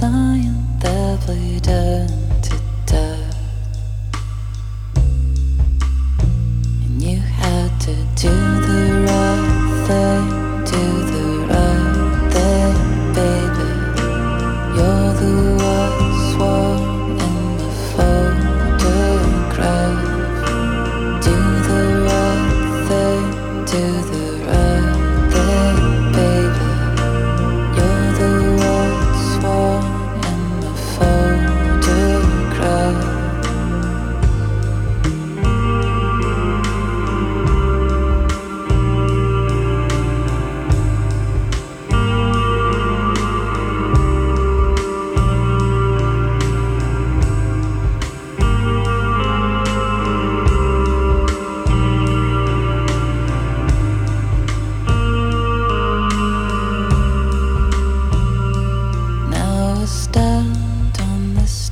lying there bleeding. And you had to do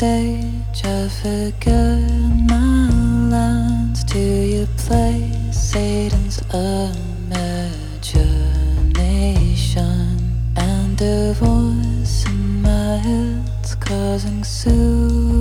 stage, I my lines to you. Play Satan's imagination, and a voice in my head's causing suicide.